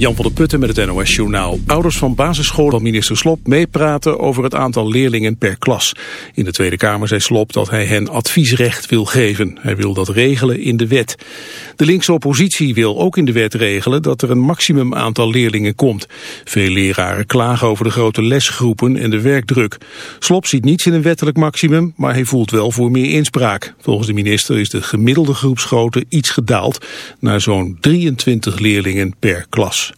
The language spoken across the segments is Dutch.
Jan van der Putten met het NOS Journaal. Ouders van basisscholen minister Slop meepraten over het aantal leerlingen per klas. In de Tweede Kamer zei Slop dat hij hen adviesrecht wil geven. Hij wil dat regelen in de wet. De linkse oppositie wil ook in de wet regelen dat er een maximum aantal leerlingen komt. Veel leraren klagen over de grote lesgroepen en de werkdruk. Slop ziet niets in een wettelijk maximum, maar hij voelt wel voor meer inspraak. Volgens de minister is de gemiddelde groepsgrootte iets gedaald naar zo'n 23 leerlingen per klas.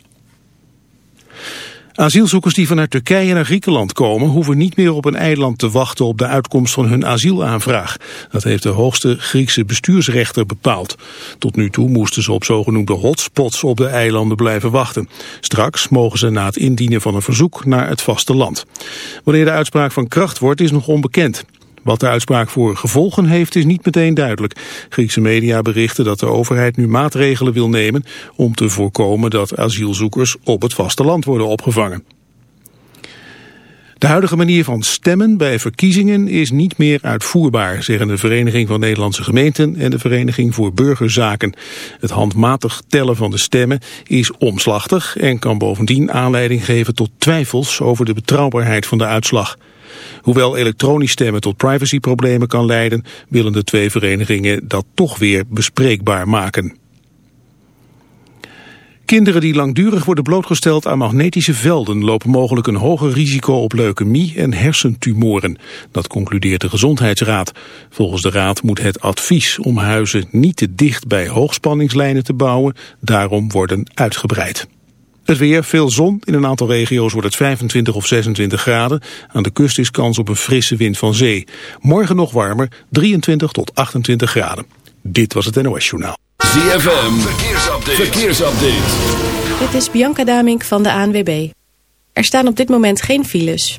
Asielzoekers die vanuit Turkije naar Griekenland komen... hoeven niet meer op een eiland te wachten op de uitkomst van hun asielaanvraag. Dat heeft de hoogste Griekse bestuursrechter bepaald. Tot nu toe moesten ze op zogenoemde hotspots op de eilanden blijven wachten. Straks mogen ze na het indienen van een verzoek naar het vasteland. Wanneer de uitspraak van kracht wordt is nog onbekend. Wat de uitspraak voor gevolgen heeft is niet meteen duidelijk. Griekse media berichten dat de overheid nu maatregelen wil nemen om te voorkomen dat asielzoekers op het vasteland worden opgevangen. De huidige manier van stemmen bij verkiezingen is niet meer uitvoerbaar, zeggen de Vereniging van Nederlandse Gemeenten en de Vereniging voor Burgerzaken. Het handmatig tellen van de stemmen is omslachtig en kan bovendien aanleiding geven tot twijfels over de betrouwbaarheid van de uitslag. Hoewel elektronisch stemmen tot privacyproblemen kan leiden, willen de twee verenigingen dat toch weer bespreekbaar maken. Kinderen die langdurig worden blootgesteld aan magnetische velden lopen mogelijk een hoger risico op leukemie en hersentumoren. Dat concludeert de Gezondheidsraad. Volgens de raad moet het advies om huizen niet te dicht bij hoogspanningslijnen te bouwen daarom worden uitgebreid. Het weer, veel zon. In een aantal regio's wordt het 25 of 26 graden. Aan de kust is kans op een frisse wind van zee. Morgen nog warmer, 23 tot 28 graden. Dit was het NOS Journaal. ZFM, verkeersupdate. verkeersupdate. Dit is Bianca Damink van de ANWB. Er staan op dit moment geen files.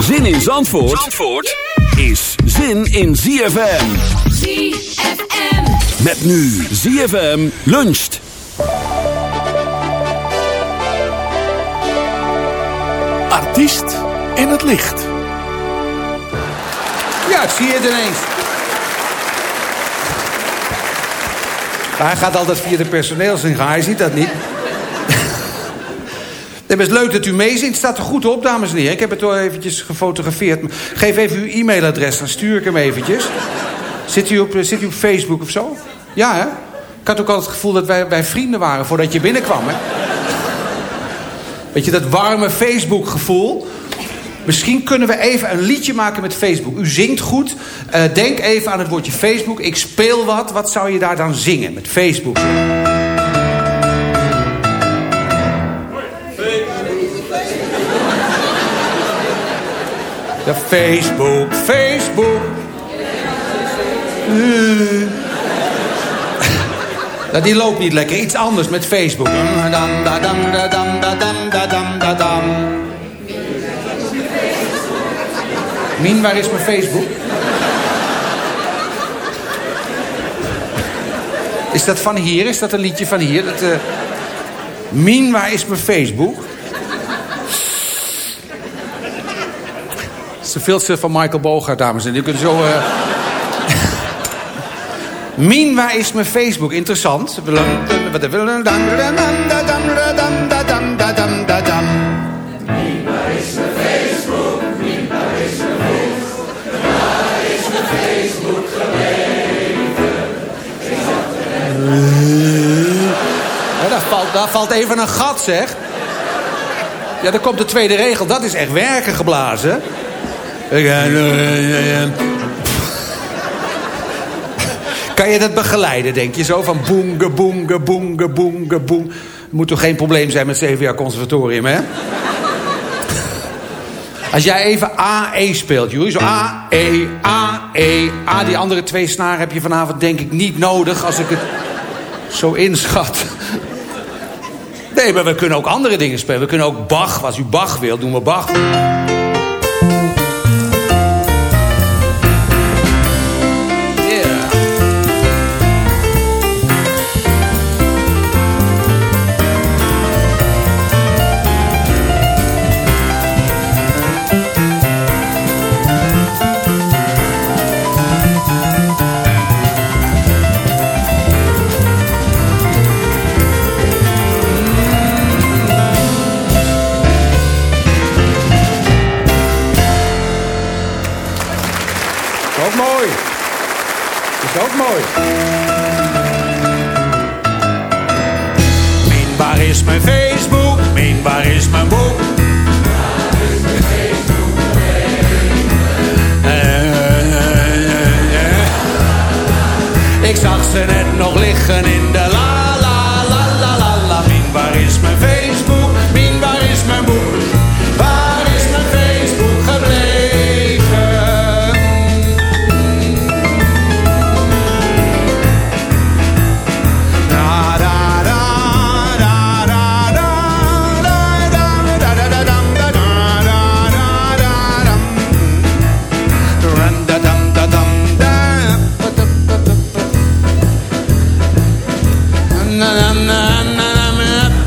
Zin in Zandvoort, Zandvoort is zin in ZFM. ZFM. Met nu ZFM luncht. Artiest in het licht. Ja, ik zie het ineens. Maar hij gaat altijd via de personeelsingang. Hij ziet dat niet. Het is leuk dat u meezingt. Het staat er goed op, dames en heren. Ik heb het wel eventjes gefotografeerd. Geef even uw e-mailadres, dan stuur ik hem eventjes. Zit u op, zit u op Facebook of zo? Ja, hè? Ik had ook altijd het gevoel dat wij, wij vrienden waren voordat je binnenkwam, hè? Weet je, dat warme Facebook-gevoel. Misschien kunnen we even een liedje maken met Facebook. U zingt goed. Eh, denk even aan het woordje Facebook. Ik speel wat. Wat zou je daar dan zingen met Facebook? Facebook, Facebook. Nou, die loopt niet lekker. Iets anders met Facebook. Mien, waar is mijn Facebook? Is dat van hier? Is dat een liedje van hier? Dat, eh, Mien, waar is mijn Facebook? Is de filter van Michael Bogart, dames en heren. Je kunt zo... eh, Mien, waar is mijn Facebook? Interessant. Daar valt even een gat, zeg. Ja, dan komt de tweede regel. Dat is echt werken geblazen. Kan je dat begeleiden, denk je zo? Van boenge, boenge, boenge, boenge, boeng. Moet toch geen probleem zijn met jaar conservatorium, hè? Als jij even A-E speelt, Joeri. Zo A-E, A-E, A. Die andere twee snaren heb je vanavond denk ik niet nodig... als ik het zo inschat. Nee, maar we kunnen ook andere dingen spelen. We kunnen ook Bach. Als u Bach wilt, doen we Bach.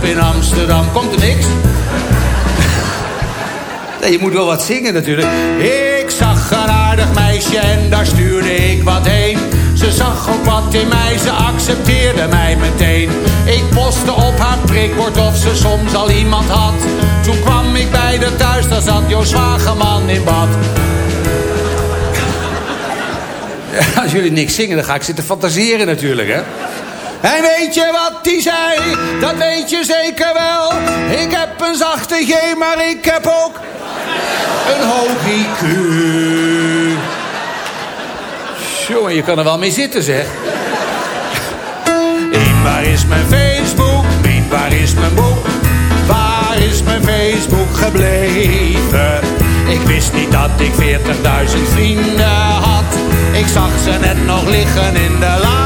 In Amsterdam komt er niks. Nee, je moet wel wat zingen natuurlijk. Ik zag een aardig meisje en daar stuurde ik wat heen. Ze zag ook wat in mij, ze accepteerde mij meteen. Ik postte op haar prikbord of ze soms al iemand had. Toen kwam ik bij de thuis, daar zat Joost Wageman in bad. Als jullie niks zingen, dan ga ik zitten fantaseren natuurlijk, hè. En weet je wat die zei? Dat weet je zeker wel. Ik heb een zachte G, maar ik heb ook een hoog IQ. Jongen, je kan er wel mee zitten, zeg. Waar is mijn Facebook? Mien, waar is mijn boek? Waar is mijn Facebook gebleven? Ik wist niet dat ik 40.000 vrienden had. Ik zag ze net nog liggen in de la la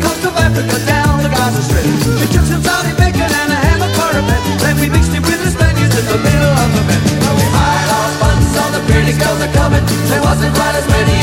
coast of Africa down the Gaza Strip. We took some bacon and a ham and. Then we mixed it with the Spaniards in the middle of the bed. We hired our all the pretty girls coming. There wasn't quite as many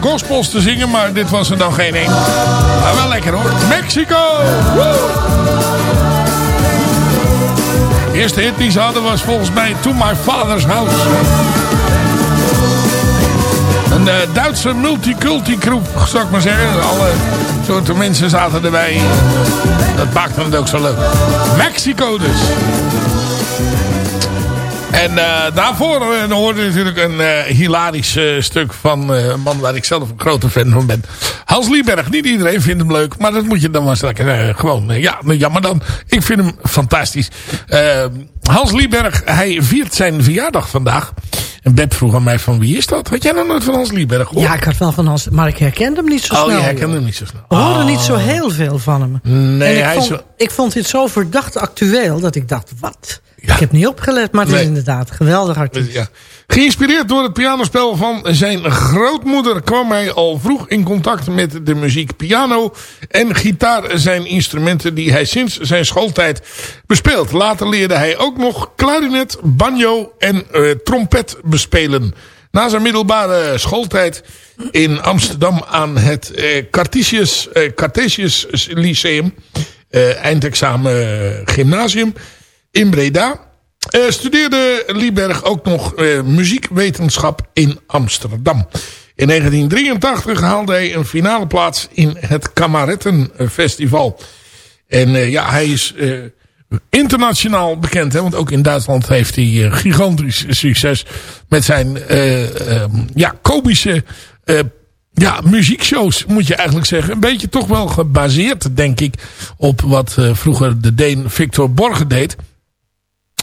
gospels te zingen, maar dit was er dan geen één. Maar wel lekker hoor. Mexico! De eerste hit die ze hadden was volgens mij To My Father's House. Een eh, Duitse multiculti groep, zou ik maar zeggen. Alle soorten mensen zaten erbij. Dat maakte het ook zo leuk. Mexico dus. En eh, daarvoor uh, hoorde je natuurlijk een uh, hilarisch stuk van een man waar ik zelf een grote fan van ben. Hans Lieberg. Niet iedereen vindt hem leuk, maar dat moet je dan maar lekker gewoon... ja, ja, maar dan, ik vind hem fantastisch. Hans Lieberg, hij viert zijn verjaardag vandaag. En Beb vroeg aan mij van wie is dat? Had jij nog nooit van Hans Lieberg? Ja, ik had wel van Hans, maar ik herkende hem niet zo oh, snel. Oh, je herkende hem niet zo snel. We hoorden niet zo heel veel van hem. Nee, en ik hij vond, is wel... ik vond dit zo verdacht actueel dat ik dacht, wat? Ja. Ik heb niet opgelet, maar het nee. is inderdaad geweldig artiest. Ja. Geïnspireerd door het pianospel van zijn grootmoeder kwam hij al vroeg in contact met de muziek piano en gitaar zijn instrumenten die hij sinds zijn schooltijd bespeelt. Later leerde hij ook nog klarinet, banjo en uh, trompet bespelen. Na zijn middelbare schooltijd in Amsterdam aan het uh, Cartesius, uh, Cartesius Lyceum, eindexamen gymnasium in Breda. Uh, studeerde Lieberg ook nog uh, muziekwetenschap in Amsterdam. In 1983 haalde hij een finale plaats in het Kamarettenfestival. En uh, ja, hij is internationaal bekend. Hè, want ook in Duitsland heeft hij gigantisch succes met zijn ja, komische ja, muziekshows moet je eigenlijk zeggen. Een beetje toch wel gebaseerd, denk ik, op wat vroeger de Deen Victor Borge deed.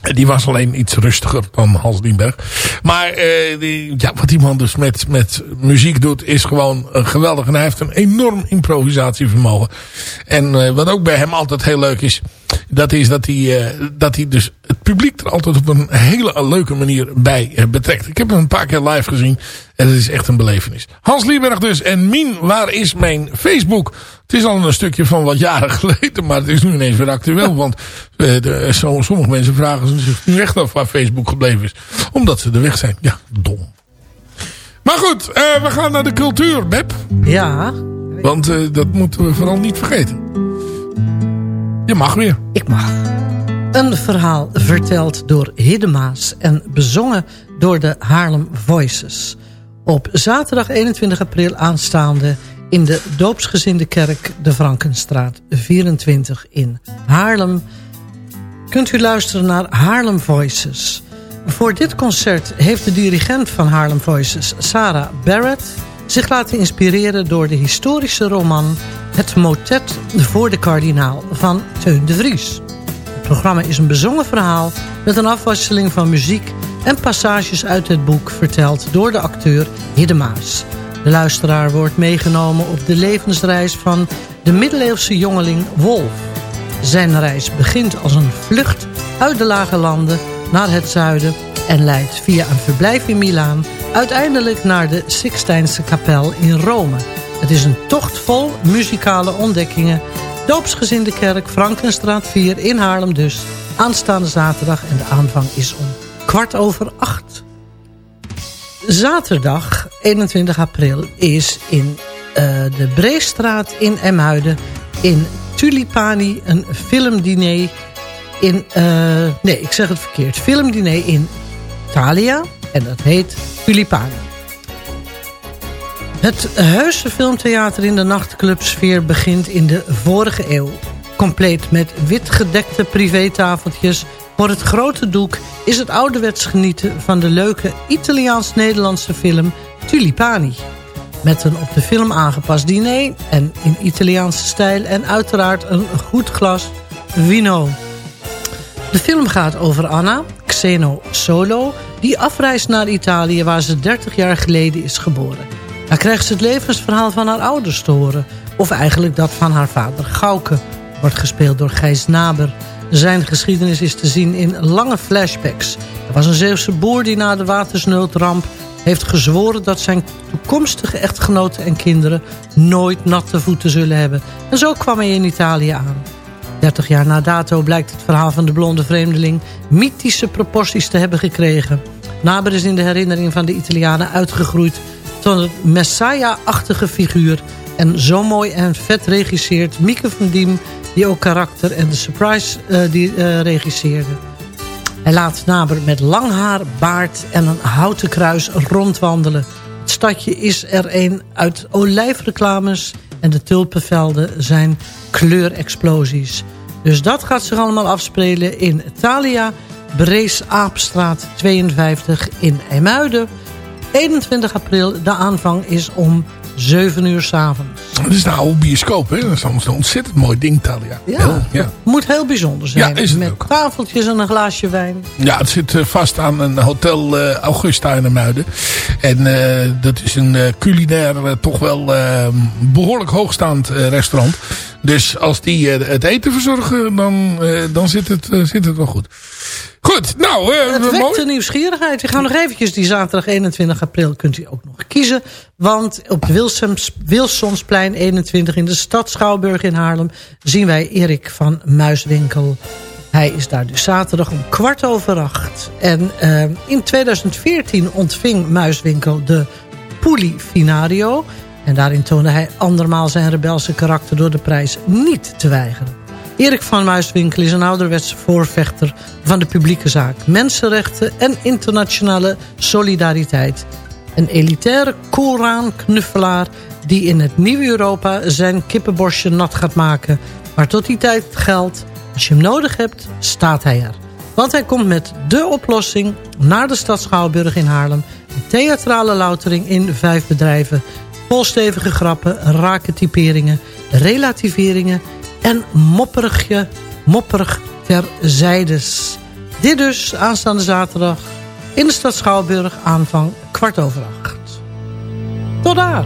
Die was alleen iets rustiger dan Hans Lienberg. Maar uh, die, ja, wat die man dus met, met muziek doet is gewoon uh, geweldig. En hij heeft een enorm improvisatievermogen. En uh, wat ook bij hem altijd heel leuk is. Dat is dat hij, dat hij dus het publiek er altijd op een hele leuke manier bij betrekt. Ik heb hem een paar keer live gezien. En het is echt een belevenis. Hans Lieberg dus. En Mien, waar is mijn Facebook? Het is al een stukje van wat jaren geleden. Maar het is nu ineens weer actueel. Want uh, de, zo, sommige mensen vragen zich nu echt af waar Facebook gebleven is. Omdat ze er weg zijn. Ja, dom. Maar goed, uh, we gaan naar de cultuur, Beb. Ja. Want uh, dat moeten we vooral niet vergeten. Je mag weer. Ik mag. Een verhaal verteld door Hiddemaas en bezongen door de Haarlem Voices. Op zaterdag 21 april aanstaande in de doopsgezinde kerk de Frankenstraat 24 in Haarlem... kunt u luisteren naar Haarlem Voices. Voor dit concert heeft de dirigent van Haarlem Voices, Sarah Barrett... zich laten inspireren door de historische roman... Het motet voor de kardinaal van Teun de Vries. Het programma is een bezongen verhaal met een afwisseling van muziek... en passages uit het boek verteld door de acteur Hiddemaas... De luisteraar wordt meegenomen op de levensreis van de middeleeuwse jongeling Wolf. Zijn reis begint als een vlucht uit de lage landen naar het zuiden... en leidt via een verblijf in Milaan uiteindelijk naar de Sixtijnse kapel in Rome. Het is een tocht vol muzikale ontdekkingen. Doopsgezinde kerk Frankenstraat 4 in Haarlem dus. Aanstaande zaterdag en de aanvang is om kwart over acht. Zaterdag 21 april is in uh, de Breestraat in Emmuiden... in Tulipani een filmdiner in... Uh, nee, ik zeg het verkeerd. Filmdiner in Thalia. En dat heet Tulipani. Het Heuse Filmtheater in de nachtclubsfeer begint in de vorige eeuw. Compleet met witgedekte privétafeltjes voor het grote doek... is het ouderwets genieten van de leuke Italiaans-Nederlandse film Tulipani. Met een op de film aangepast diner en in Italiaanse stijl... en uiteraard een goed glas vino. De film gaat over Anna, Xeno Solo... die afreist naar Italië waar ze 30 jaar geleden is geboren. Daar krijgt ze het levensverhaal van haar ouders te horen... of eigenlijk dat van haar vader Gauke... wordt gespeeld door Gijs Naber... Zijn geschiedenis is te zien in lange flashbacks. Er was een Zeeuwse boer die na de watersnoodramp heeft gezworen dat zijn toekomstige echtgenoten en kinderen nooit natte voeten zullen hebben. En zo kwam hij in Italië aan. 30 jaar na dato blijkt het verhaal van de blonde vreemdeling mythische proporties te hebben gekregen. Naber is in de herinnering van de Italianen uitgegroeid tot een messiah-achtige figuur. En zo mooi en vet regisseert Mieke van Diem, die ook karakter en de surprise uh, die, uh, regisseerde. Hij laat Naber met lang haar, baard en een houten kruis rondwandelen. Het stadje is er een uit olijfreclames en de tulpenvelden zijn kleurexplosies. Dus dat gaat zich allemaal afspelen in Thalia, Brees Aapstraat 52 in Emuiden. 21 april, de aanvang is om 7 uur s'avonds. Het is een oude bioscoop, hè? Dat is een ontzettend mooi ding, Talia. Ja, heel, ja. moet heel bijzonder zijn. Ja, is het Met ook. tafeltjes en een glaasje wijn. Ja, het zit uh, vast aan een hotel uh, Augusta in de Muiden. En uh, dat is een culinair, toch wel behoorlijk hoogstaand restaurant. Dus als die het eten verzorgen, dan, dan zit, het, zit het wel goed. Goed, nou... Uh, het wekt de nieuwsgierigheid. We gaan nog eventjes die zaterdag 21 april kunt u ook nog kiezen. Want op Wilsons, Wilsonsplein 21 in de stad Schouwburg in Haarlem... zien wij Erik van Muiswinkel. Hij is daar dus zaterdag om kwart over acht. En uh, in 2014 ontving Muiswinkel de Puli Finario... En daarin toonde hij andermaal zijn rebelse karakter door de prijs niet te weigeren. Erik van Muiswinkel is een ouderwetse voorvechter van de publieke zaak. Mensenrechten en internationale solidariteit. Een elitaire Koran-knuffelaar die in het nieuwe Europa zijn kippenborstje nat gaat maken. Maar tot die tijd geldt, als je hem nodig hebt, staat hij er. Want hij komt met dé oplossing naar de stad Schouwburg in Haarlem. Een theatrale loutering in vijf bedrijven. Volstevige grappen, rake typeringen, relativeringen en mopperigje, mopperig terzijdes. Dit dus aanstaande zaterdag in de stad Schouwburg aanvang kwart over acht. Tot daar!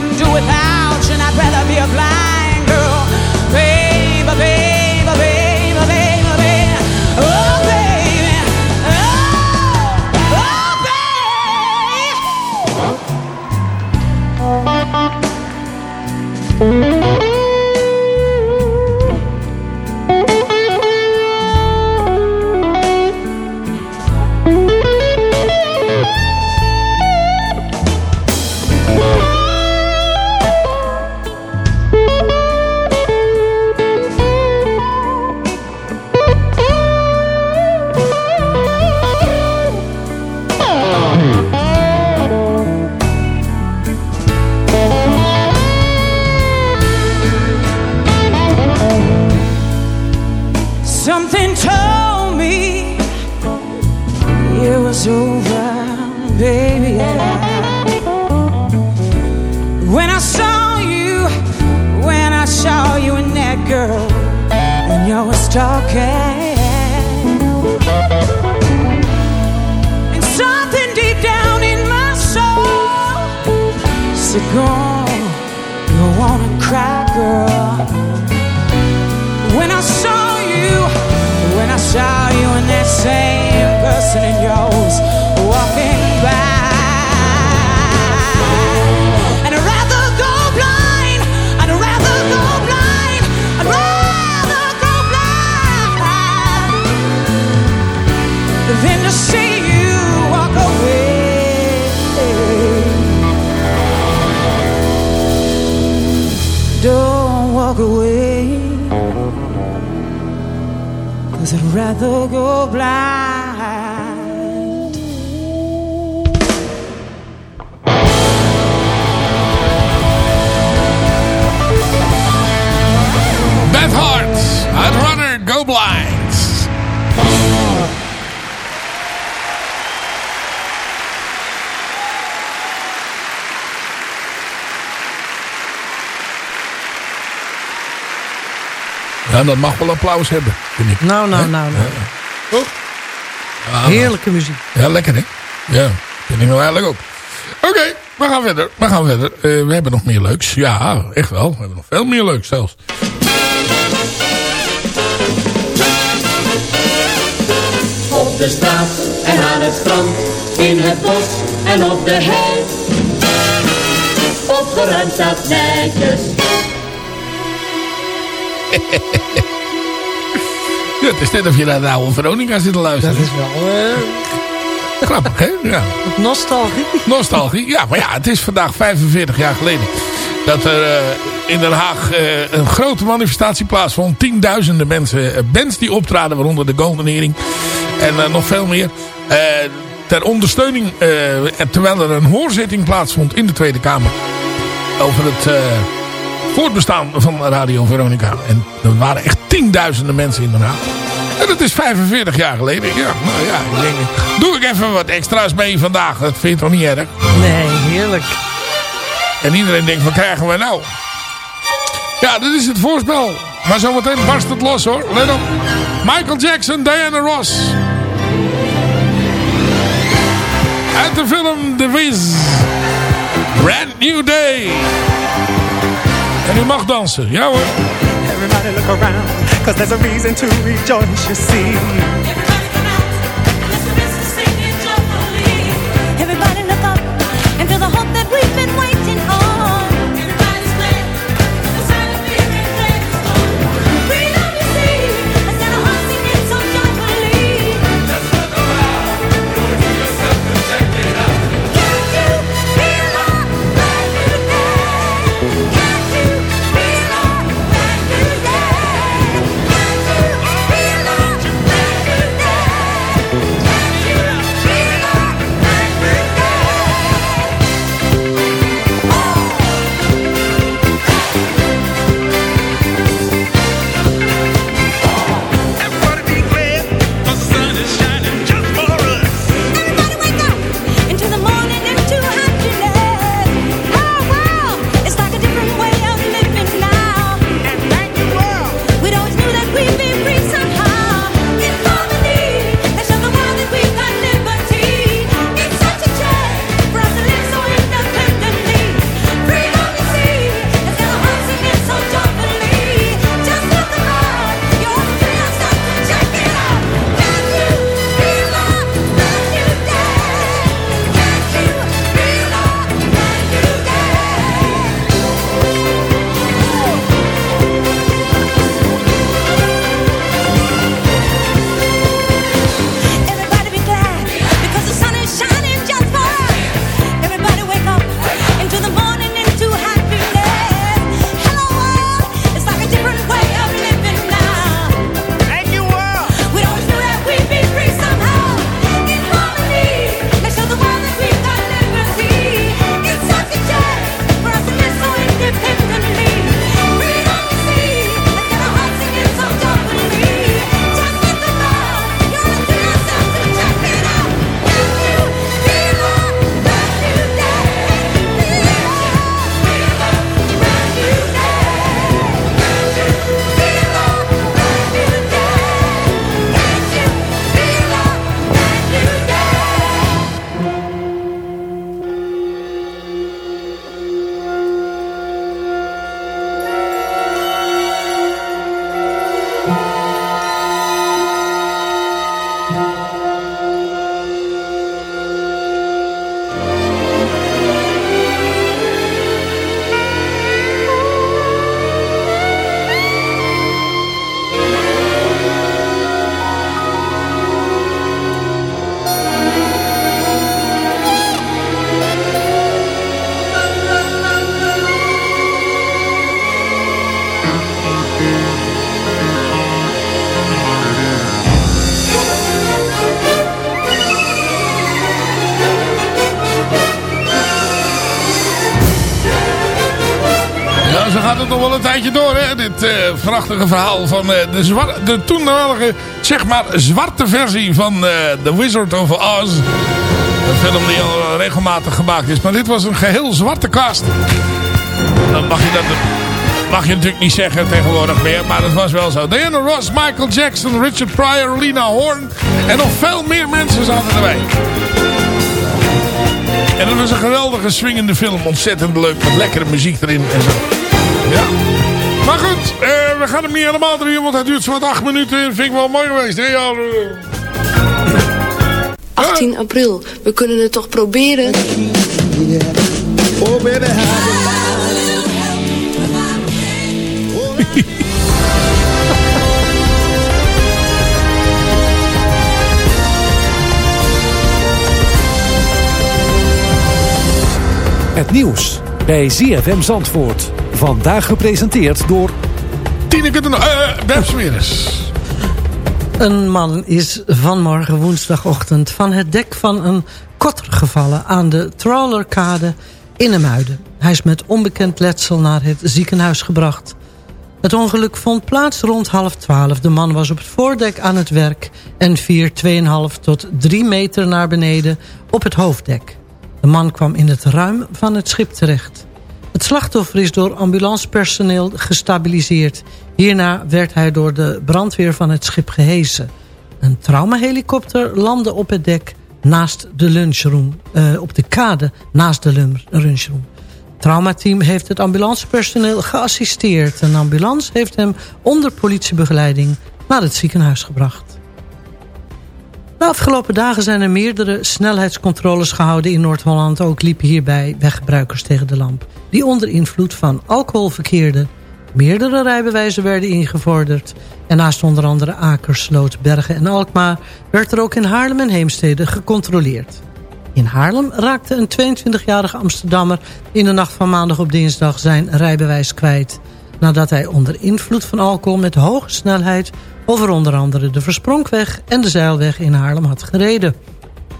couldn't do it without talking. And something deep down in my soul said, Go, you wanna cry, girl. When I saw you, when I saw you and that same person in yours Cause I'd rather go blind. Ja, dat mag wel applaus hebben, vind ik. Nou, nou, nou, nou. Toch? Ja, Heerlijke muziek. Ja, lekker hè? Ja, vind ik nou eigenlijk ook. Oké, we gaan verder. We gaan verder. Eh, we hebben nog meer leuks. Ja, echt wel. We hebben nog veel meer leuks zelfs. Op de straat en aan het strand, in het bos en op de hei. Opgeruimd staat netjes. Het is net of je naar de oude Veronica zit te luisteren. Dat is wel eh, Grappig, hè? Ja. nostalgie. Nostalgie. Ja, maar ja, het is vandaag 45 jaar geleden. Dat er eh, in Den Haag eh, een grote manifestatie plaatsvond. Tienduizenden mensen, bands die optraden, waaronder de Golden Earring. En nog veel meer. Ter ondersteuning, terwijl er een hoorzitting plaatsvond in de Tweede Kamer. Over het voortbestaan van Radio Veronica. En er waren echt tienduizenden mensen in Den Haag. En dat is 45 jaar geleden. Ja, nou ja, ik denk, doe ik even wat extra's mee vandaag. Dat vind je toch niet erg? Nee, heerlijk. En iedereen denkt, wat krijgen we nou? Ja, dit is het voorspel. Maar zometeen barst het los hoor. Let op. Michael Jackson, Diana Ross. Uit de film The Wiz. Brand New Day. En u mag dansen. Ja hoor. Everybody look around, cause there's a reason to rejoice, you see. Tijdje door, hè? Dit eh, prachtige verhaal van eh, de, de toenmalige, zeg maar, zwarte versie van eh, The Wizard of Oz. Een film die al regelmatig gemaakt is. Maar dit was een geheel zwarte cast. Dan mag je dat... Mag je natuurlijk niet zeggen tegenwoordig meer, maar dat was wel zo. Diana Ross, Michael Jackson, Richard Pryor, Lena Horne en nog veel meer mensen zaten erbij. En dat was een geweldige swingende film. Ontzettend leuk. Met lekkere muziek erin en zo. Ja. Maar goed, eh, we gaan hem niet helemaal drieën. Want hij duurt zo wat acht minuten. Vind ik wel mooi geweest. Hè? Ja, eh. 18 april. We kunnen het toch proberen? Oh, baby, Het nieuws bij ZFM Zandvoort. Vandaag gepresenteerd door... Tineke de... Uh, Beb Smeres. Een man is vanmorgen woensdagochtend van het dek van een kotter gevallen aan de Trawlerkade in Emuiden. Hij is met onbekend letsel naar het ziekenhuis gebracht. Het ongeluk vond plaats rond half twaalf. De man was op het voordek aan het werk en vier 2,5 tot 3 meter naar beneden op het hoofddek. De man kwam in het ruim van het schip terecht. Het slachtoffer is door ambulancepersoneel gestabiliseerd. Hierna werd hij door de brandweer van het schip gehesen. Een traumahelikopter landde op het dek naast de lunchroom. eh, op de kade naast de lun- lunchroom. Het traumateam heeft het ambulancepersoneel geassisteerd. Een ambulance heeft hem onder politiebegeleiding naar het ziekenhuis gebracht. De afgelopen dagen zijn er meerdere snelheidscontroles gehouden in Noord-Holland. Ook liepen hierbij weggebruikers tegen de lamp. Die onder invloed van alcohol verkeerden. Meerdere rijbewijzen werden ingevorderd. En naast onder andere Akersloot, Bergen en Alkmaar... werd er ook in Haarlem en Heemstede gecontroleerd. In Haarlem raakte een 22-jarige Amsterdammer... in de nacht van maandag op dinsdag zijn rijbewijs kwijt... nadat hij onder invloed van alcohol met hoge snelheid... over onder andere de Verspronkweg en de Zeilweg in Haarlem had gereden.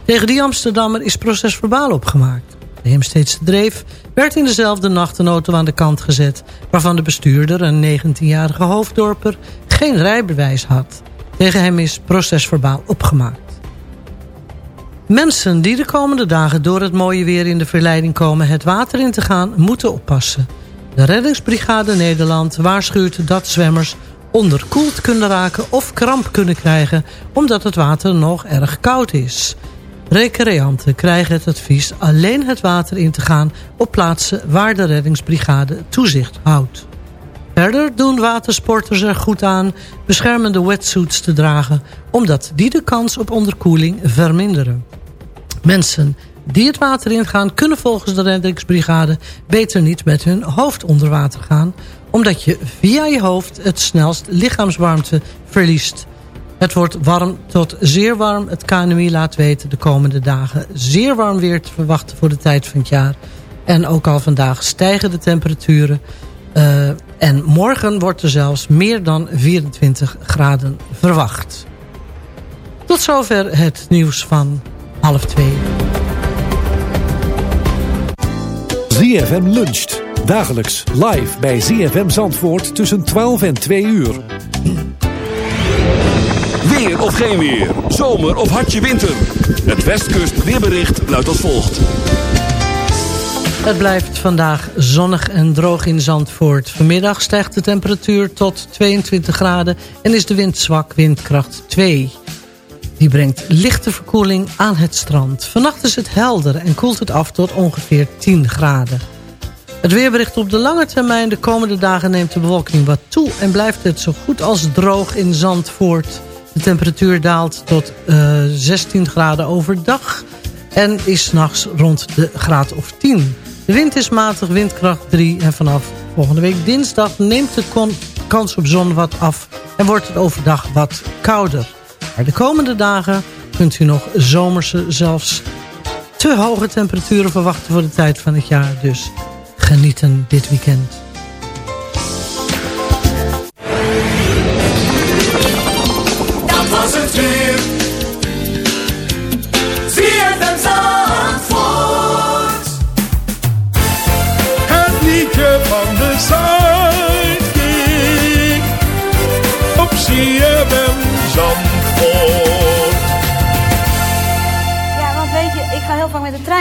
Tegen die Amsterdammer is procesverbaal opgemaakt. De Heemsteedse Dreef werd in dezelfde nacht een auto aan de kant gezet... waarvan de bestuurder, een 19-jarige hoofddorper, geen rijbewijs had. Tegen hem is procesverbaal opgemaakt. Mensen die de komende dagen door het mooie weer in de verleiding komen het water in te gaan, moeten oppassen. De reddingsbrigade Nederland waarschuwt dat zwemmers onderkoeld kunnen raken of kramp kunnen krijgen omdat het water nog erg koud is. Recreanten krijgen het advies alleen het water in te gaan op plaatsen waar de reddingsbrigade toezicht houdt. Verder doen watersporters er goed aan beschermende wetsuits te dragen... omdat die de kans op onderkoeling verminderen. Mensen die het water ingaan kunnen volgens de reddingsbrigade... beter niet met hun hoofd onder water gaan... omdat je via je hoofd het snelst lichaamswarmte verliest. Het wordt warm tot zeer warm. Het KNMI laat weten de komende dagen zeer warm weer te verwachten voor de tijd van het jaar. En ook al vandaag stijgen de temperaturen... Uh, en morgen wordt er zelfs meer dan 24 graden verwacht. Tot zover het nieuws van half twee. ZFM luncht. Dagelijks live bij ZFM Zandvoort tussen 12 en 2 uur. Weer of geen weer. Zomer of hartje winter. Het Westkust weerbericht luidt als volgt. Het blijft vandaag zonnig en droog in Zandvoort. Vanmiddag stijgt de temperatuur tot 22 graden en is de wind zwak, windkracht 2. Die brengt lichte verkoeling aan het strand. Vannacht is het helder en koelt het af tot ongeveer 10 graden. Het weerbericht op de lange termijn. De komende dagen neemt de bewolking wat toe... en blijft het zo goed als droog in Zandvoort. De temperatuur daalt tot uh, 16 graden overdag... en is s'nachts rond de graad of 10 de wind is matig, windkracht 3. En vanaf volgende week dinsdag neemt de kans op zon wat af. En wordt het overdag wat kouder. De komende dagen kunt u nog zomerse, zelfs te hoge temperaturen verwachten voor de tijd van het jaar. Dus genieten dit weekend.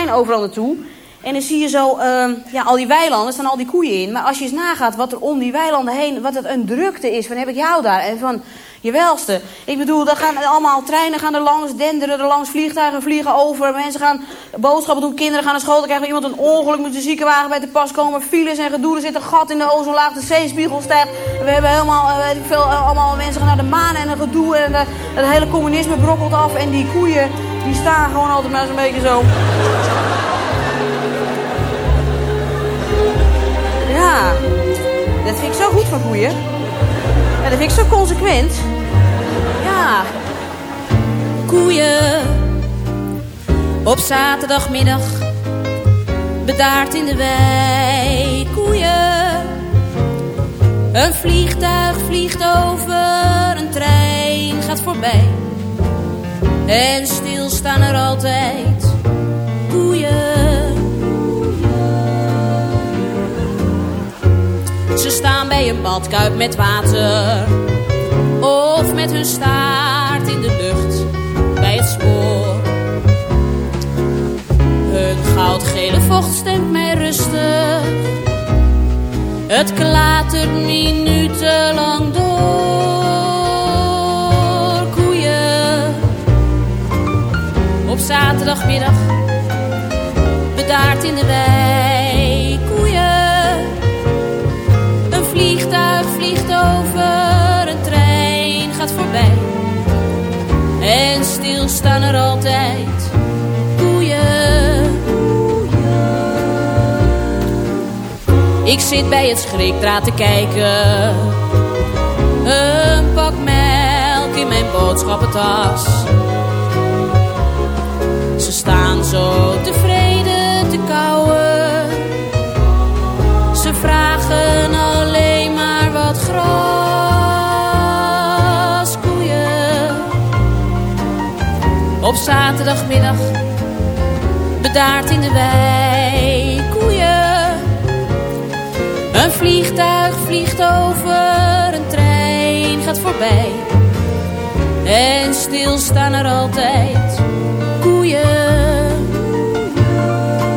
Overal naartoe. En dan zie je zo, ehm, ja, al die weilanden, staan al die koeien in. Maar als je eens nagaat wat er om die weilanden heen, wat het een drukte is. Van heb ik jou daar en van je welste. Ik bedoel, daar gaan allemaal treinen gaan er langs, denderen er langs, vliegtuigen vliegen over. Mensen gaan boodschappen doen, kinderen gaan naar school. Dan krijgt iemand een ongeluk met de ziekenwagen bij te pas komen. Files en gedoe, er zit een gat in de ozonlaag, de zeespiegel stijgt. We hebben helemaal, eh, weet ik veel, eh, allemaal mensen gaan naar de maan en een gedoe. En eh, het hele communisme brokkelt af. En die koeien, die staan gewoon altijd maar zo'n beetje zo... Ja, dat vind ik zo goed van koeien. Ja, dat vind ik zo consequent. Ja. Koeien op zaterdagmiddag bedaard in de wei. Koeien, een vliegtuig vliegt over, een trein gaat voorbij. En stil staan er altijd koeien. Ze staan bij een badkuip met water. Of met hun staart in de lucht bij het spoor. Hun goudgele vocht stemt mij rustig. Het klatert minutenlang door. Zaterdagmiddag bedaard in de wei. Koeien een vliegtuig vliegt over, een trein gaat voorbij. En stil staan er altijd koeien. Ik zit bij het schrikdraad te kijken. Een pak melk in mijn boodschappentas. Op zaterdagmiddag bedaard in de wei. Koeien, een vliegtuig vliegt over, een trein gaat voorbij. En stil staan er altijd koeien.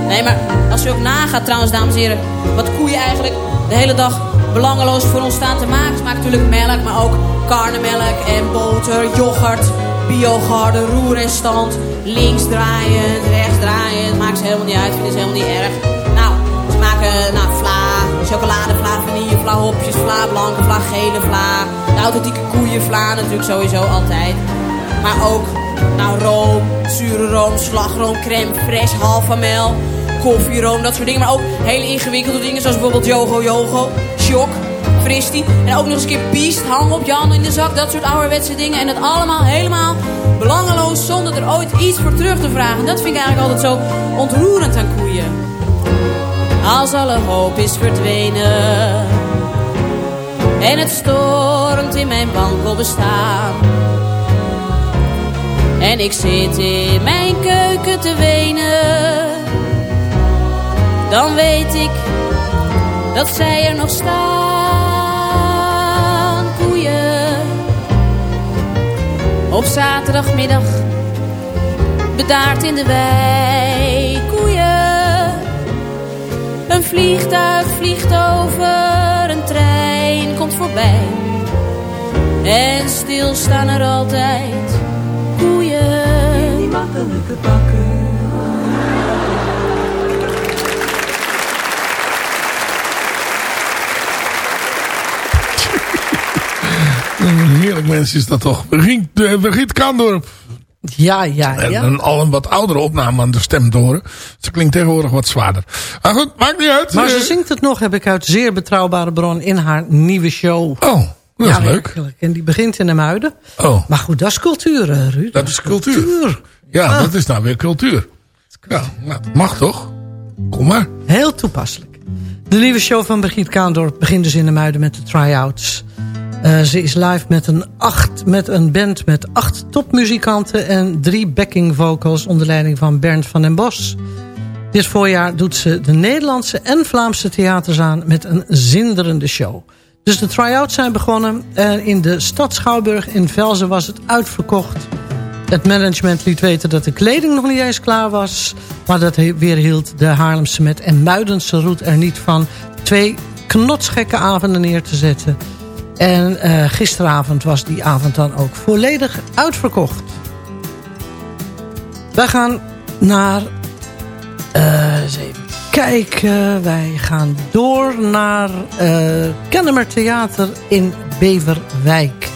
Nee, maar als je ook nagaat trouwens, dames en heren... wat koeien eigenlijk de hele dag belangeloos voor ons staan te maken. Ze maken natuurlijk melk, maar ook karnemelk en boter, yoghurt... biogarde, roer en stand, links draaiend, rechts draaiend. Maakt ze helemaal niet uit, vinden ze helemaal niet erg. Nou, ze maken nou, vla, chocoladevla, vanillevla, hopjes, vla, blanke vla, gele vla. De authentieke koeienvla natuurlijk sowieso altijd. Maar ook nou, room, zure room, slagroom, crème fraîche, halfamel, koffieroom, dat soort dingen. Maar ook hele ingewikkelde dingen zoals bijvoorbeeld Yogo Yogo, Shock, En ook nog eens een keer Beast, hang op handen in de zak, dat soort ouderwetse dingen. En dat allemaal helemaal belangeloos zonder er ooit iets voor terug te vragen. Dat vind ik eigenlijk altijd zo ontroerend aan koeien. Als alle hoop is verdwenen en het stormt in mijn wankel bestaan. En ik zit in mijn keuken te wenen. Dan weet ik dat zij er nog staan. Op zaterdagmiddag. Bedaard in de wei. Koeien. Een vliegtuig vliegt over. Een trein komt voorbij. En stil staan er altijd koeien. Die makkelijke bakken. Heerlijk mens is dat toch. Brigitte, eh, Brigitte Kaandorp. Ja, ja, En ja. een, al een wat oudere opname aan de stem te horen. Ze klinkt tegenwoordig wat zwaarder. Maar goed, maakt niet uit. Maar ze Eh, zingt het nog, heb ik uit zeer betrouwbare bron in haar nieuwe show. Oh, dat is ja, leuk. En die begint in de muiden. Oh. Maar goed, dat is cultuur, eh, Ruud. Dat is cultuur. Ja, Ah. dat is nou weer cultuur. Ja, nou, dat mag toch? Kom maar. Heel toepasselijk. De nieuwe show van Brigitte Kaandorp begint dus in de muiden met de try-outs. Eh, ze is live met een, acht, met een band met acht topmuzikanten... en drie backing vocals onder leiding van Bernd van den Bos. Dit voorjaar doet ze de Nederlandse en Vlaamse theaters aan... met een zinderende show. Dus de try-outs zijn begonnen. En in de stad Schouwburg in Velzen was het uitverkocht. Het management liet weten dat de kleding nog niet eens klaar was. Maar dat weerhield de Haarlemse met en Muidense route er niet van... twee knotsgekke avonden neer te zetten. En eh, gisteravond was die avond dan ook volledig uitverkocht. Wij gaan naar... eens even kijken. Wij gaan door naar Kennemer Theater in Beverwijk.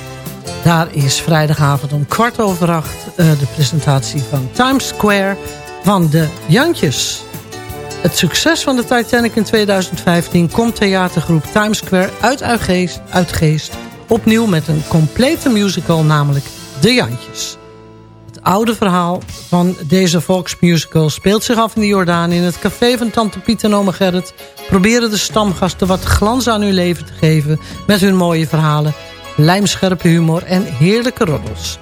Daar is vrijdagavond om kwart over acht de presentatie van Times Square van de Jantjes. Het succes van de Titanic in 2015 komt theatergroep Times Square uit Uitgeest, Uitgeest opnieuw met een complete musical, namelijk De Jantjes. Het oude verhaal van deze volksmusical speelt zich af in de Jordaan... in het café van tante Piet en ome Gerrit... proberen de stamgasten wat glans aan hun leven te geven... met hun mooie verhalen, lijmscherpe humor en heerlijke roddels.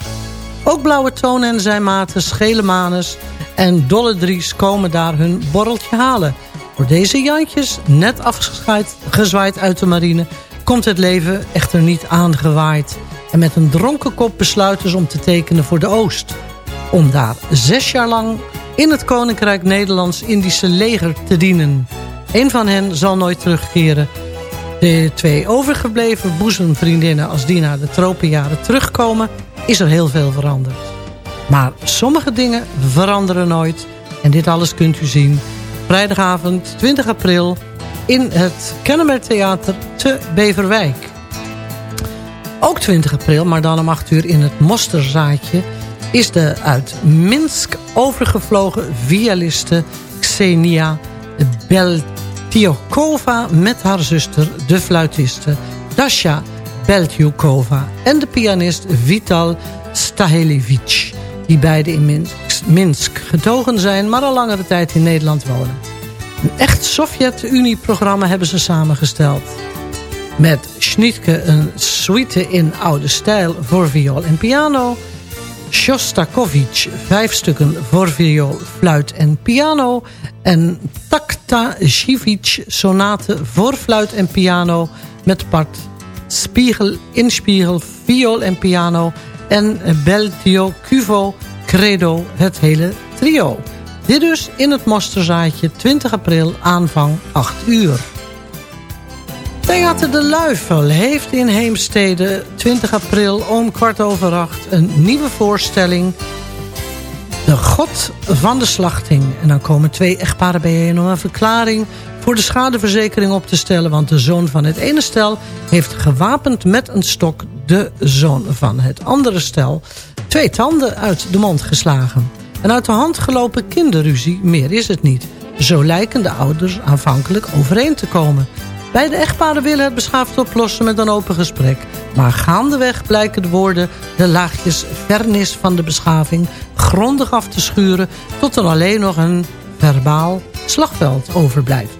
Ook Blauwe Tonen en zijn maten, Schele Manus en Dolle Dries komen daar hun borreltje halen. Voor deze Jantjes, net afgezwaaid gezwaaid uit de marine... komt het leven echter niet aangewaaid. En met een dronken kop besluiten ze om te tekenen voor de Oost. Om daar zes jaar lang in het Koninkrijk Nederlands-Indische leger te dienen. Een van hen zal nooit terugkeren. De twee overgebleven boezemvriendinnen als die na de tropenjaren terugkomen... is er heel veel veranderd. Maar sommige dingen veranderen nooit. En dit alles kunt u zien vrijdagavond 20 april... in het Kennemer Theater te Beverwijk. Ook 20 april, maar dan om 8 uur in het Mosterzaadje... is de uit Minsk overgevlogen violiste Xenia Beltiokova... met haar zuster, de fluitiste Dasha Beltiokova... en de pianist Vital Stahelevich... die beide in Minsk, getogen zijn... maar al langere tijd in Nederland wonen. Een echt Sovjet-Unie-programma hebben ze samengesteld met Schnitke een suite in oude stijl voor viool en piano. Shostakovich vijf stukken voor viool, fluit en piano. En Takta Shivich sonate voor fluit en piano met part Spiegel, Inspiegel, viool en piano. En Beltio, Cuvo, Credo, het hele trio. Dit dus in het Mosterzaadje 20 april aanvang 8 uur. Theater de Luifel heeft in Heemstede 20 april om kwart over acht een nieuwe voorstelling. De God van de Slachting. En dan komen twee echtparen bijeen om een verklaring voor de schadeverzekering op te stellen. Want de zoon van het ene stel heeft gewapend met een stok de zoon van het andere stel twee tanden uit de mond geslagen. En uit de hand gelopen kinderruzie, meer is het niet. Zo lijken de ouders aanvankelijk overeen te komen. Beide echtparen willen het beschaafd oplossen met een open gesprek. Maar gaandeweg blijken de woorden de laagjes vernis van de beschaving grondig af te schuren... tot er alleen nog een verbaal slagveld overblijft.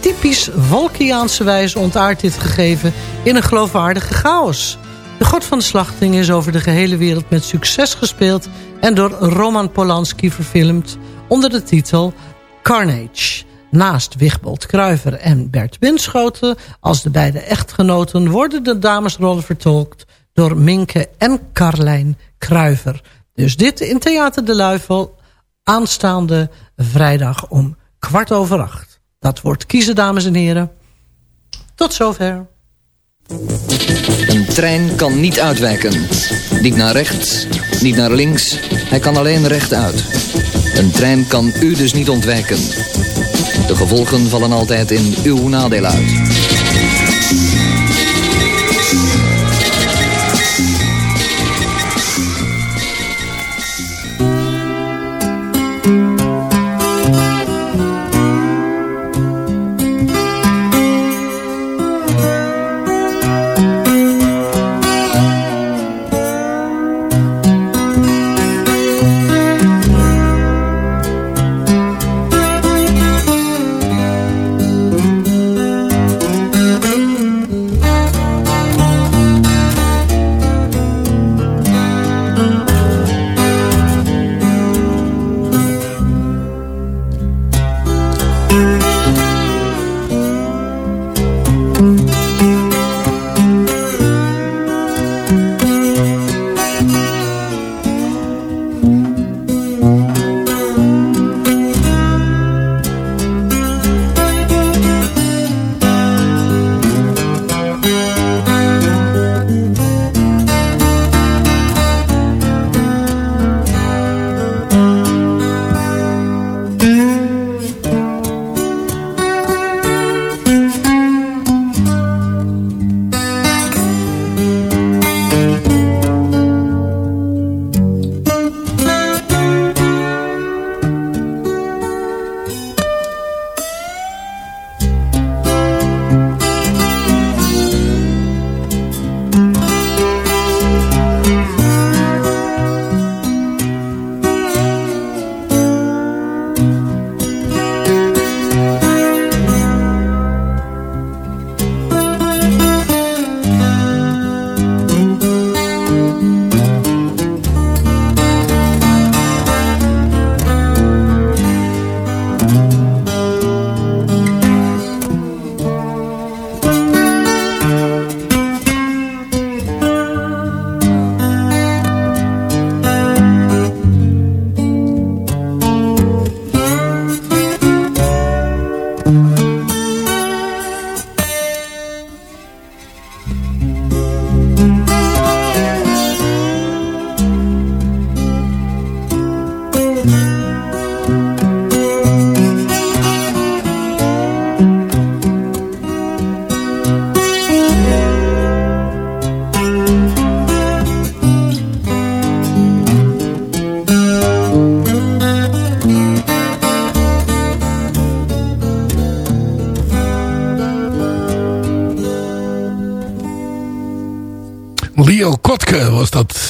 Typisch Volkiaanse wijze ontaart dit gegeven in een geloofwaardige chaos. De God van de Slachting is over de gehele wereld met succes gespeeld... en door Roman Polanski verfilmd onder de titel Carnage... Naast Wigbold Kruiver en Bert Winschoten als de beide echtgenoten... worden de damesrollen vertolkt door Minke en Carlijn Kruiver. Dus dit in Theater de Luifel aanstaande vrijdag om kwart over acht. Dat wordt kiezen, dames en heren. Tot zover. Een trein kan niet uitwijken. Niet naar rechts, niet naar links. Hij kan alleen rechtuit. Een trein kan u dus niet ontwijken. De gevolgen vallen altijd in uw nadeel uit.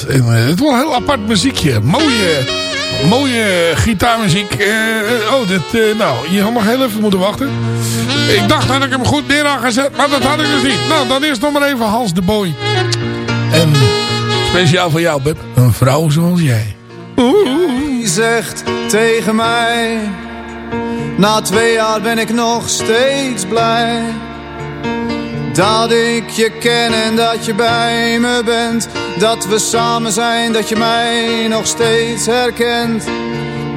Eh, het was een heel apart muziekje. Mooie, mooie gitaarmuziek. Eh, oh, dit, eh, nou, je had nog heel even moeten wachten. Ik dacht dat ik hem goed neer had gezet, maar dat had ik dus niet. Nou, dan eerst nog maar even Hans de Boy. En speciaal voor jou, Beb. Een vrouw zoals jij. Die zegt tegen mij Na twee jaar ben ik nog steeds blij Dat ik je ken en dat je bij me bent Dat we samen zijn, dat je mij nog steeds herkent.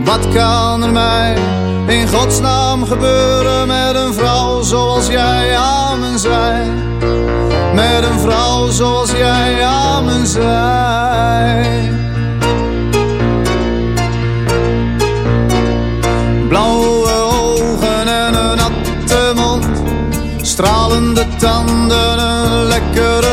Wat kan er mij in godsnaam gebeuren Met een vrouw zoals jij aan mijn zij? Met een vrouw zoals jij aan mijn zij. Blauwe ogen en een natte mond. Stralende tanden, een lekkere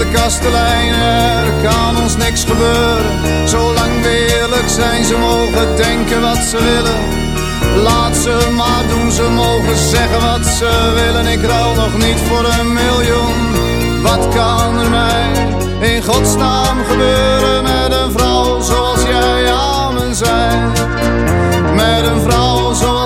de kastelein. Er kan ons niks gebeuren, zolang we eerlijk zijn. Ze mogen denken wat ze willen. Laat ze maar doen, ze mogen zeggen wat ze willen. Ik ruil nog niet voor een miljoen. Wat kan er mij in godsnaam gebeuren met een vrouw zoals jij aan me zij? Met een vrouw zoals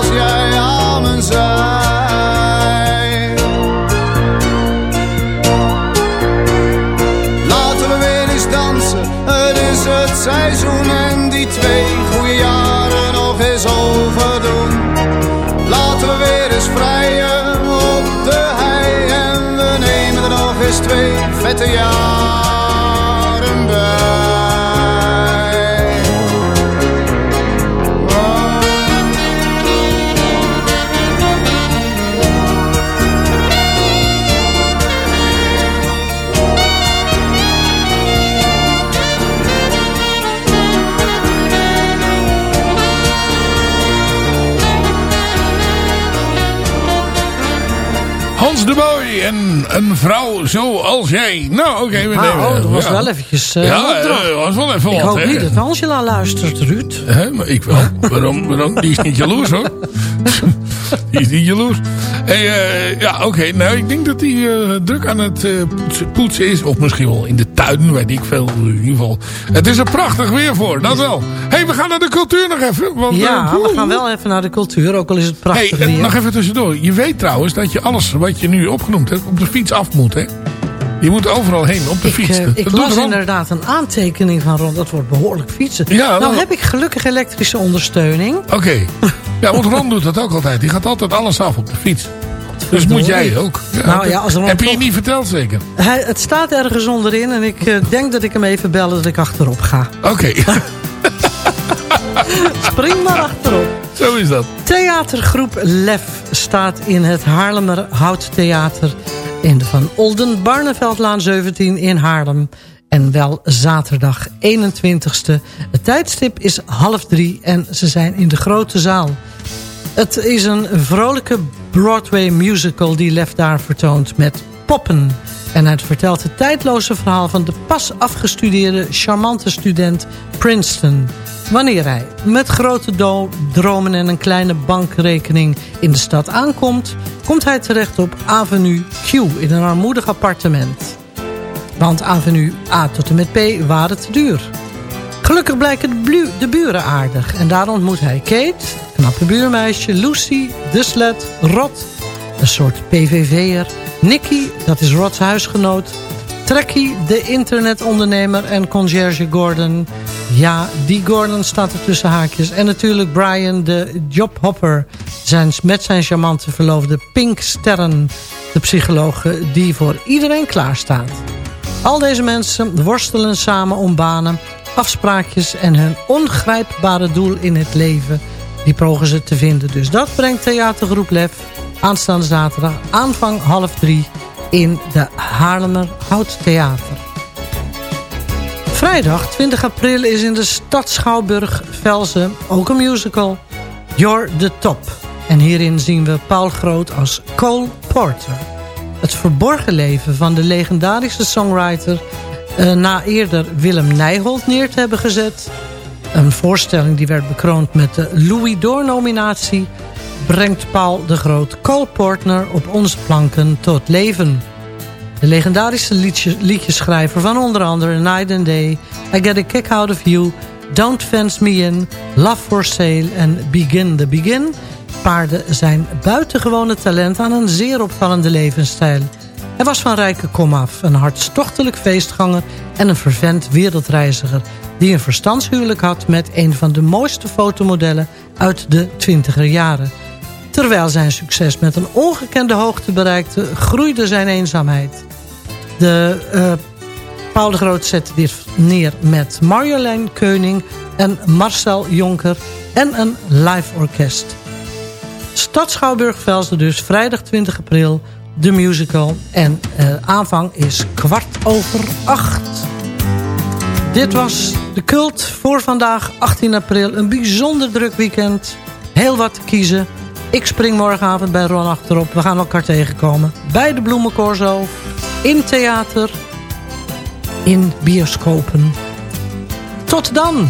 twee goede jaren nog eens overdoen. Laten we weer eens vrijen op de hei en we nemen er nog eens twee vette jaren De Boy en een vrouw zoals jij. Nou, oké. we nemen- oh, dat was ja. wel eventjes eh, Ja, eh, was wel even Ik wat, hoop niet dat Angela luistert, Ruud. Hè, maar ik wel. waarom, waarom? Die is niet jaloers hoor. Die is niet jaloers. Hey, eh, ja, oké. Nou, ik denk dat hij eh, druk aan het eh, poetsen- is. Of misschien wel in de tuin, weet ik veel. In ieder geval. Het is er prachtig weer voor, dat wel. hey, we gaan naar de cultuur nog even. Want, Ja, we gaan wel even naar de cultuur, ook al is het prachtig Hey, weer. nog even tussendoor. Je weet trouwens dat je alles wat je nu opgenoemd hebt op de fiets af moet, hè? Je moet overal heen op de Ik, fiets. ik las inderdaad een aantekening van Ron. Dat wordt behoorlijk fietsen. Ja, nou dan- heb ik gelukkig elektrische ondersteuning. Oké. Ja, want Ron doet dat ook altijd. Die gaat altijd alles af op de fiets. Dus moet jij ook. Nou ja, als Ron Heb je je niet verteld zeker? Hij, het staat ergens onderin en ik eh, denk dat ik hem even bel dat ik achterop ga. Oké. Spring maar achterop. Zo is dat. Theatergroep Lef staat in het Haarlemmer Houttheater... in de Van Olden Barneveldlaan 17 in Haarlem. En wel zaterdag 21ste. Het tijdstip is half drie en ze zijn in de grote zaal. Het is een vrolijke Broadway musical die Lef daar vertoont met poppen. En het vertelt het tijdloze verhaal van de pas afgestudeerde charmante student Princeton. Wanneer hij met grote dromen en een kleine bankrekening in de stad aankomt... komt hij terecht op Avenue Q in een armoedig appartement. Want Avenue A tot en met P waren te duur. Gelukkig blijken de, buren aardig. En daar ontmoet hij Kate, knappe buurmeisje, Lucy, de slet, Rot een soort PVV'er. Nicky, dat is Rod's huisgenoot. Trekkie, de internetondernemer. En conciërge Gordon. Ja, die Gordon staat er tussen haakjes. En natuurlijk Brian, de jobhopper. Zijn, met zijn charmante verloofde Pink Sterren. De psycholoog die voor iedereen klaarstaat. Al deze mensen worstelen samen om banen, afspraakjes... en hun ongrijpbare doel in het leven. Die progen ze te vinden. Dus dat brengt theatergroep Lef aanstaande zaterdag aanvang half drie... in de Haarlemmer Hout Theater. Vrijdag 20 april is in de stad Schouwburg Velzen ook een musical. You're the Top. En hierin zien we Paul Groot als Cole Porter. Het verborgen leven van de legendarische songwriter... eh, na eerder Willem Nijholt neer te hebben gezet. Een voorstelling die werd bekroond met de Louis Door-nominatie... brengt Paul de Groot Cole Porter op onze planken tot leven. De legendarische liedje, liedjeschrijver van onder andere Night and Day... I Get a Kick Out of You, Don't Fence Me In... Love for Sale en Begin the Begin... paarde zijn buitengewone talent aan een zeer opvallende levensstijl. Hij was van rijke kom af, een hartstochtelijk feestganger... en een vervent wereldreiziger... die een verstandshuwelijk had met een van de mooiste fotomodellen... uit de twintiger jaren. Terwijl zijn succes met een ongekende hoogte bereikte... groeide zijn eenzaamheid. De, eh, Paul de Groot zette dit neer met Marjolein Keuning... en Marcel Jonker en een live orkest. Stad Schouwburg-Velsen dus vrijdag 20 april... de musical en eh, aanvang is kwart over acht. Dit was de cult voor vandaag 18 april. Een bijzonder druk weekend. Heel wat te kiezen. Ik spring morgenavond bij Ron achterop. We gaan elkaar tegenkomen. Bij de Bloemencorso. In theater. In bioscopen. Tot dan!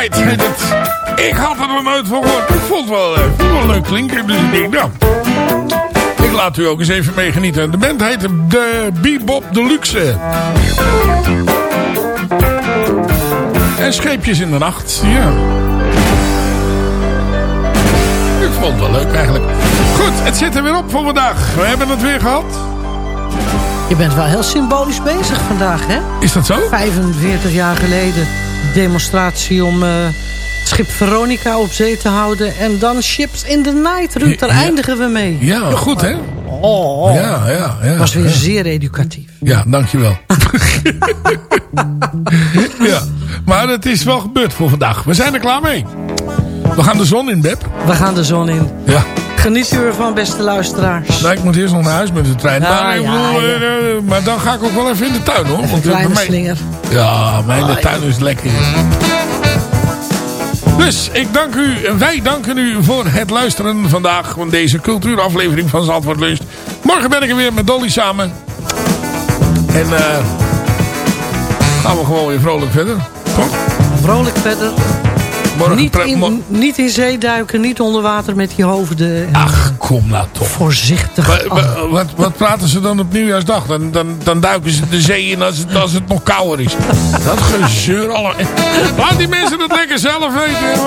Night heet het. Ik had er nog nooit van gehoord. Ik vond het wel, vond het wel leuk klinken. Dus ik denk, nou... Ik laat u ook eens even meegenieten. De band heet de Bebop Deluxe. En Scheepjes in de Nacht. Ja. Ik vond het wel leuk eigenlijk. Goed, het zit er weer op voor vandaag. We hebben het weer gehad. Je bent wel heel symbolisch bezig vandaag, hè? Is dat zo? 45 jaar geleden demonstratie om eh, het schip Veronica op zee te houden. En dan Ships in the Night, Ruud. Daar Ja. eindigen we mee. Ja, goed hè? Oh, Ja, ja, ja. was weer ja. zeer educatief. Ja, dankjewel. ja, maar het is wel gebeurd voor vandaag. We zijn er klaar mee. We gaan de zon in, Beb. We gaan de zon in. Ja. Geniet u ervan, beste luisteraars. Nou, ik moet eerst nog naar huis met de trein. Ja, maar, ik ja, bedoel, ja. eh, eh, maar dan ga ik ook wel even in de tuin hoor. Een Want, eh, kleine slinger. Ja, mijn tuin is lekker. Dus ik dank u, en wij danken u voor het luisteren vandaag van deze cultuuraflevering van Zandvoort Lunch. Morgen ben ik er weer met Dolly samen. En eh gaan we gewoon weer vrolijk verder. Toch? Vrolijk verder. Morgen Niet in, niet in zee duiken, niet onder water met je hoofden. Ach, kom nou toch. Voorzichtig. Wa- wa- Wat, wat praten ze dan op nieuwjaarsdag? Dan, dan, dan duiken ze de zee in als het, als het nog kouder is. Dat gezeur allemaal. Laat die mensen dat lekker zelf weten.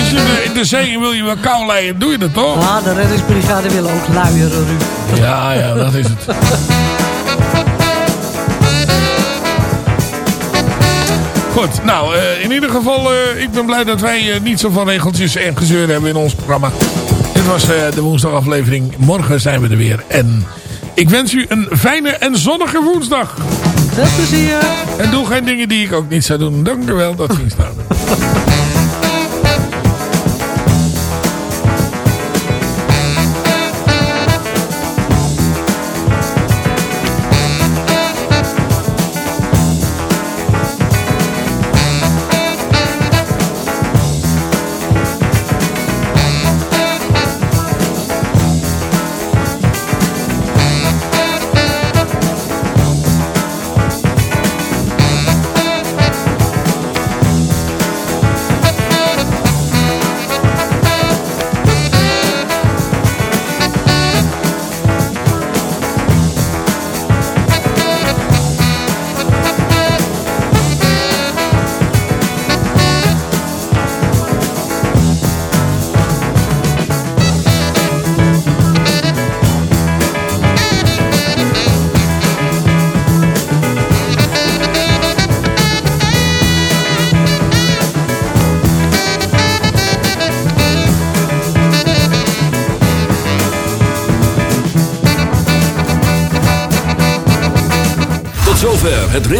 Als je in de zee wil je wel kou lijden, doe je dat toch? Ah, de reddingsbrigade wil ook luieren, Ruud. Ja, ja, dat is het. Goed, nou, eh, in ieder geval, eh, ik ben blij dat wij eh, niet zoveel regeltjes en gezeur hebben in ons programma. Dit was de woensdagaflevering. Morgen zijn we er weer. En ik wens u een fijne en zonnige woensdag. Veel plezier. En doe geen dingen die ik ook niet zou doen. Dank u wel, dat zien